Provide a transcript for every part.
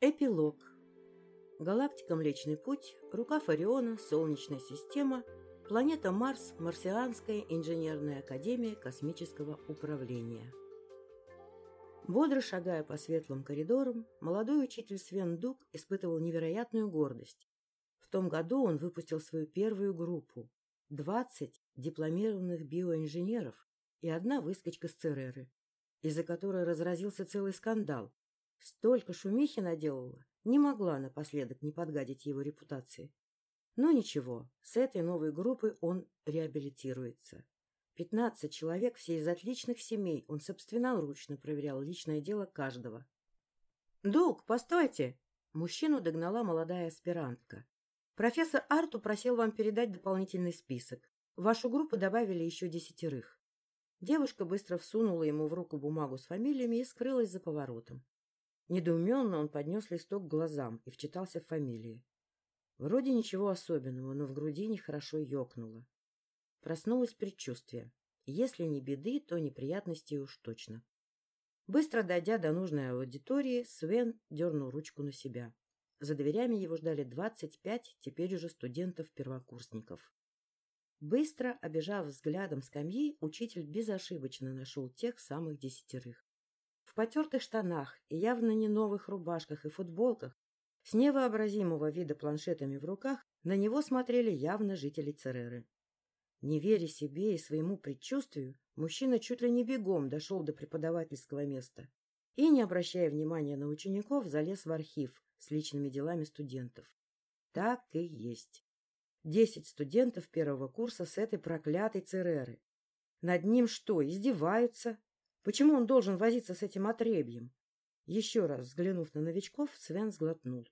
Эпилог. Галактика Млечный Путь, рукав Ориона, Солнечная система, планета Марс, Марсианская инженерная академия космического управления. Бодро шагая по светлым коридорам, молодой учитель Свен Дук испытывал невероятную гордость. В том году он выпустил свою первую группу – 20 дипломированных биоинженеров и одна выскочка с Цереры, из-за которой разразился целый скандал, Столько шумихи наделала, не могла напоследок не подгадить его репутации. Но ничего, с этой новой группой он реабилитируется. Пятнадцать человек, все из отличных семей, он собственноручно проверял личное дело каждого. — Дуг, постойте! Мужчину догнала молодая аспирантка. Профессор Арту просил вам передать дополнительный список. В вашу группу добавили еще десятерых. Девушка быстро всунула ему в руку бумагу с фамилиями и скрылась за поворотом. Недоуменно он поднес листок к глазам и вчитался в фамилии. Вроде ничего особенного, но в груди нехорошо ёкнуло. Проснулось предчувствие. Если не беды, то неприятности уж точно. Быстро дойдя до нужной аудитории, Свен дернул ручку на себя. За дверями его ждали двадцать пять, теперь уже студентов-первокурсников. Быстро, обежав взглядом скамьи, учитель безошибочно нашел тех самых десятерых потертых штанах и явно не новых рубашках и футболках, с невообразимого вида планшетами в руках, на него смотрели явно жители Цереры. Не веря себе и своему предчувствию, мужчина чуть ли не бегом дошел до преподавательского места и, не обращая внимания на учеников, залез в архив с личными делами студентов. Так и есть. Десять студентов первого курса с этой проклятой Цереры. Над ним что, издеваются? Почему он должен возиться с этим отребьем? Еще раз взглянув на новичков, Свен сглотнул.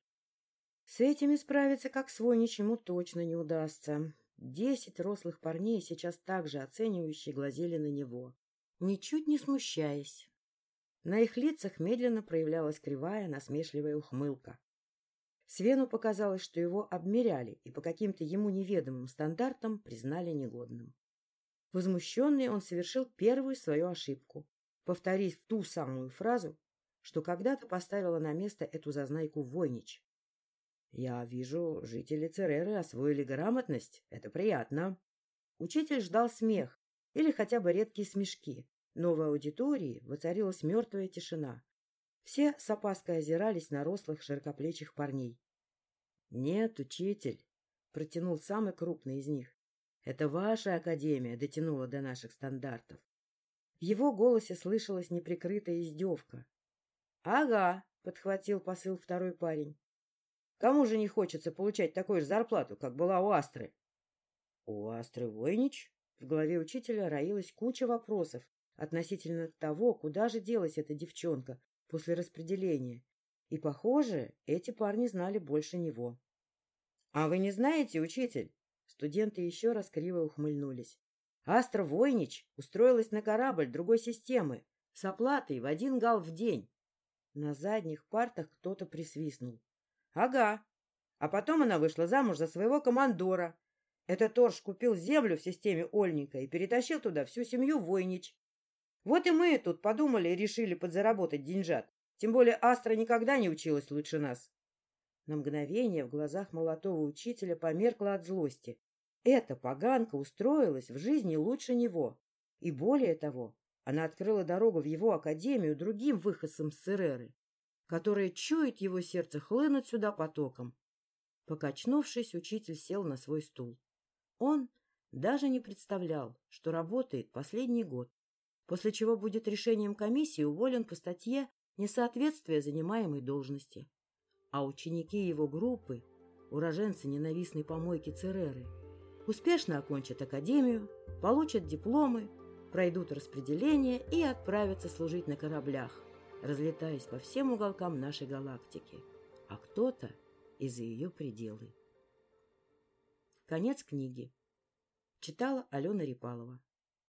С этими справиться как свой ничему точно не удастся. Десять рослых парней сейчас также оценивающе глазели на него, ничуть не смущаясь. На их лицах медленно проявлялась кривая, насмешливая ухмылка. Свену показалось, что его обмеряли и по каким-то ему неведомым стандартам признали негодным. Возмущенный он совершил первую свою ошибку повторив ту самую фразу, что когда-то поставила на место эту зазнайку Войнич. — Я вижу, жители Цереры освоили грамотность. Это приятно. Учитель ждал смех или хотя бы редкие смешки, но в аудитории воцарилась мертвая тишина. Все с опаской озирались на рослых широкоплечих парней. — Нет, учитель, — протянул самый крупный из них. — Это ваша академия дотянула до наших стандартов. В его голосе слышалась неприкрытая издевка. — Ага, — подхватил посыл второй парень. — Кому же не хочется получать такую же зарплату, как была у Астры? — У Астры Войнич? В голове учителя роилась куча вопросов относительно того, куда же делась эта девчонка после распределения. И, похоже, эти парни знали больше него. — А вы не знаете, учитель? Студенты еще раз криво ухмыльнулись. Астра Войнич устроилась на корабль другой системы с оплатой в один гал в день. На задних партах кто-то присвистнул. — Ага. А потом она вышла замуж за своего командора. Этот Торж купил землю в системе Ольника и перетащил туда всю семью Войнич. Вот и мы тут подумали и решили подзаработать деньжат. Тем более Астра никогда не училась лучше нас. На мгновение в глазах молодого учителя померкла от злости. Эта поганка устроилась в жизни лучше него. И более того, она открыла дорогу в его академию другим выходцам с Цереры, которые чует его сердце хлынуть сюда потоком. Покачнувшись, учитель сел на свой стул. Он даже не представлял, что работает последний год, после чего будет решением комиссии уволен по статье несоответствия занимаемой должности. А ученики его группы, уроженцы ненавистной помойки Цереры, успешно окончат академию, получат дипломы, пройдут распределение и отправятся служить на кораблях, разлетаясь по всем уголкам нашей галактики, а кто-то и за ее пределы. Конец книги. Читала Алена Репалова.